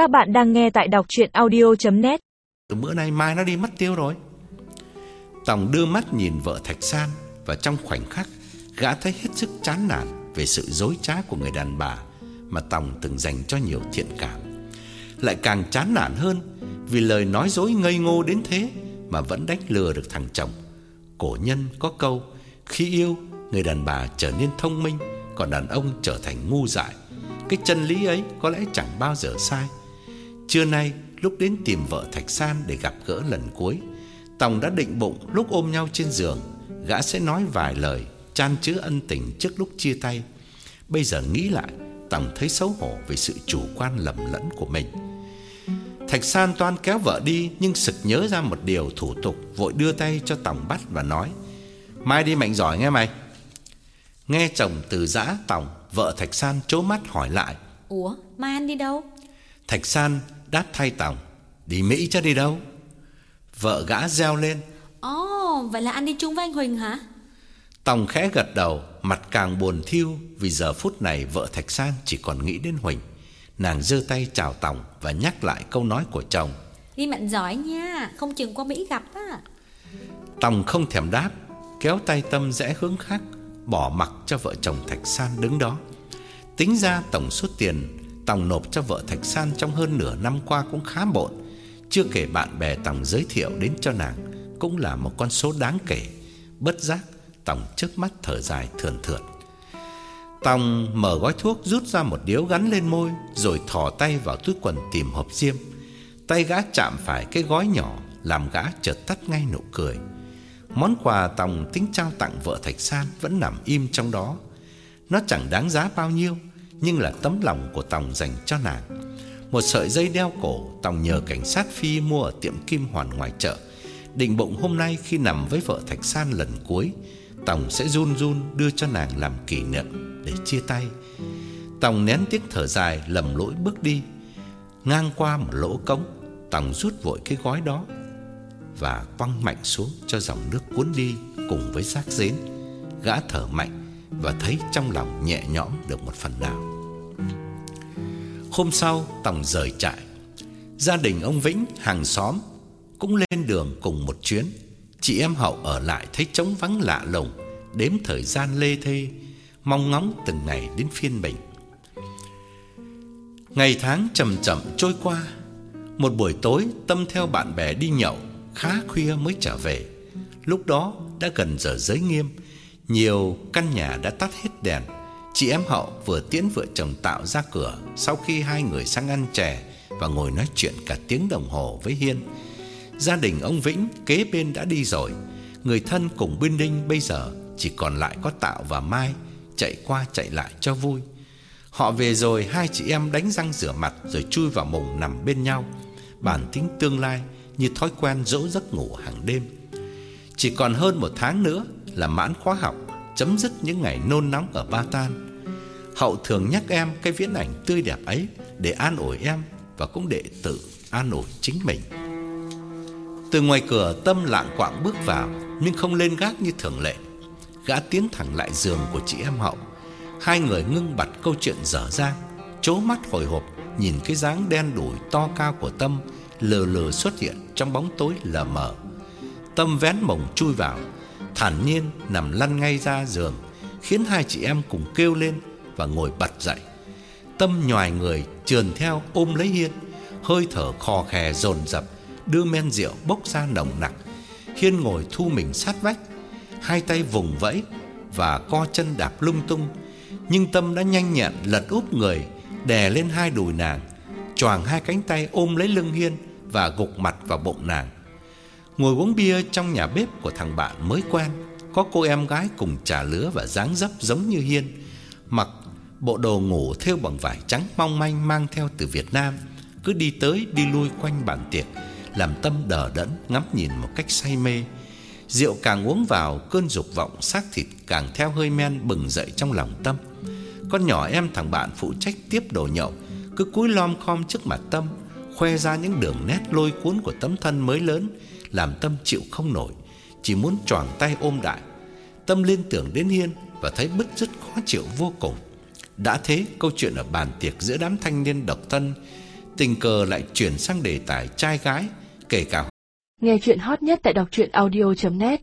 Các bạn đang nghe tại đọc chuyện audio.net Từ bữa nay mai nó đi mất tiêu rồi. Tòng đưa mắt nhìn vợ Thạch San Và trong khoảnh khắc Gã thấy hết sức chán nản Về sự dối trá của người đàn bà Mà Tòng từng dành cho nhiều thiện cảm. Lại càng chán nản hơn Vì lời nói dối ngây ngô đến thế Mà vẫn đánh lừa được thằng chồng. Cổ nhân có câu, Khi yêu, người đàn bà trở nên thông minh, Còn đàn ông trở thành ngu dại. Cái chân lý ấy có lẽ chẳng bao giờ sai. Trưa nay lúc đến tìm vợ Thạch San để gặp gỡ lần cuối Tòng đã định bụng lúc ôm nhau trên giường. Gã sẽ nói vài lời chan chứa ân tình trước lúc chia tay. Bây giờ nghĩ lại Tòng thấy xấu hổ về sự chủ quan lầm lẫn của mình. Thạch San toan kéo vợ đi Nhưng sực nhớ ra một điều thủ tục Vội đưa tay cho Tòng bắt và nói Mai đi mạnh giỏi nghe mày. Nghe chồng từ giã Tòng Vợ Thạch San chố mắt hỏi lại Ủa mai anh đi đâu? Thạch San đáp thay Tòng Đi Mỹ chứ đi đâu? Vợ gã reo lên. Ồ vậy là anh đi chung với anh Huỳnh hả? Tòng khẽ gật đầu Mặt càng buồn thiêu Vì giờ phút này vợ Thạch San chỉ còn nghĩ đến Huỳnh. Nàng giơ tay chào Tòng Và nhắc lại câu nói của chồng. Đi mạnh giỏi nha Không chừng qua Mỹ gặp á Tòng không thèm đáp Kéo tay Tâm rẽ hướng khác Bỏ mặc cho vợ chồng Thạch San đứng đó. Tính ra tổng số tiền Tòng nộp cho vợ Thạch San trong hơn nửa năm qua cũng khá bộn Chưa kể bạn bè Tòng giới thiệu đến cho nàng Cũng là một con số đáng kể. Bất giác, Tòng trước mắt thở dài thườn thượt. Tòng mở gói thuốc rút ra một điếu gắn lên môi, Rồi thò tay vào túi quần tìm hộp diêm. Tay gã chạm phải cái gói nhỏ, Làm gã chợt tắt ngay nụ cười. Món quà Tòng tính trao tặng vợ Thạch San Vẫn nằm im trong đó. Nó chẳng đáng giá bao nhiêu nhưng là tấm lòng của Tòng dành cho nàng. Một sợi dây đeo cổ, Tòng nhờ cảnh sát Phi mua ở tiệm Kim Hoàn ngoài chợ. Định bụng hôm nay khi nằm với vợ Thạch San lần cuối, Tòng sẽ run run đưa cho nàng làm kỷ niệm để chia tay. Tòng nén tiếng thở dài, lầm lỗi bước đi. Ngang qua một lỗ cống, Tòng rút vội cái gói đó Và quăng mạnh xuống cho dòng nước cuốn đi Cùng với xác rến Gã thở mạnh và thấy trong lòng nhẹ nhõm được một phần nào. Hôm sau, Tòng rời trại, Gia đình ông Vĩnh hàng xóm Cũng lên đường cùng một chuyến. Chị em Hậu ở lại thấy trống vắng lạ lùng, Đếm thời gian lê thê, Mong ngóng từng ngày đến phiên mình. Ngày tháng chậm chậm trôi qua, Một buổi tối Tâm theo bạn bè đi nhậu, Khá khuya mới trở về. Lúc đó đã gần giờ giới nghiêm nhiều căn nhà đã tắt hết đèn. Chị em họ vừa tiễn vợ chồng Tạo ra cửa Sau khi hai người sang ăn chè Và ngồi nói chuyện cả tiếng đồng hồ với Hiên. Gia đình ông Vĩnh, kế bên đã đi rồi. Người thân cùng Binh Đinh bây giờ Chỉ còn lại có Tạo và Mai, Chạy qua chạy lại cho vui. Họ về rồi, hai chị em đánh răng rửa mặt Rồi chui vào mùng nằm bên nhau. Bản tính tương lai Như thói quen dỗ giấc ngủ hàng đêm. Chỉ còn hơn một tháng nữa là mãn khóa học, Chấm dứt những ngày nôn nóng ở Ba Tan. Hậu thường nhắc em cái viễn ảnh tươi đẹp ấy Để an ủi em Và cũng để tự an ủi chính mình. Từ ngoài cửa, Tâm lạng quạng bước vào, Nhưng không lên gác như thường lệ. Gã tiến thẳng lại giường của chị em Hậu. Hai người ngưng bặt câu chuyện dở dang, Chố mắt hồi hộp, Nhìn cái dáng đen đủi to cao của Tâm Lờ lờ xuất hiện trong bóng tối lờ mờ. Tâm vén mồng chui vào Thản nhiên nằm lăn ngay ra giường Khiến hai chị em cùng kêu lên Và ngồi bật dậy Tâm nhòi người trườn theo ôm lấy Hiên Hơi thở khò khè dồn dập đưa men rượu bốc ra nồng nặc. Hiên ngồi thu mình sát vách, hai tay vùng vẫy và co chân đạp lung tung, nhưng Tâm đã nhanh nhẹn lật úp người, đè lên hai đùi nàng, choàng hai cánh tay ôm lấy lưng Hiên và gục mặt vào bụng nàng. Ngồi uống bia trong nhà bếp của thằng bạn mới quen, có cô em gái cùng trà lứa và dáng dấp giống như Hiên, mặc bộ đồ ngủ thêu bằng vải trắng mong manh mang theo từ Việt Nam, cứ đi tới đi lui quanh bàn tiệc làm Tâm đờ đẫn ngắm nhìn một cách say mê. Rượu càng uống vào, cơn dục vọng xác thịt càng theo hơi men bừng dậy trong lòng Tâm. Con nhỏ em thằng bạn phụ trách tiếp đồ nhậu, cứ cúi lom khom trước mặt Tâm, khoe ra những đường nét lôi cuốn của tấm thân mới lớn, làm Tâm chịu không nổi, chỉ muốn choàng tay ôm đại. Tâm liên tưởng đến Hiên và thấy bứt rứt khó chịu vô cùng. Đã thế, câu chuyện ở bàn tiệc giữa đám thanh niên độc thân tình cờ lại chuyển sang đề tài trai gái, kể cả Nghe chuyện hot nhất tại đọc truyện audio.net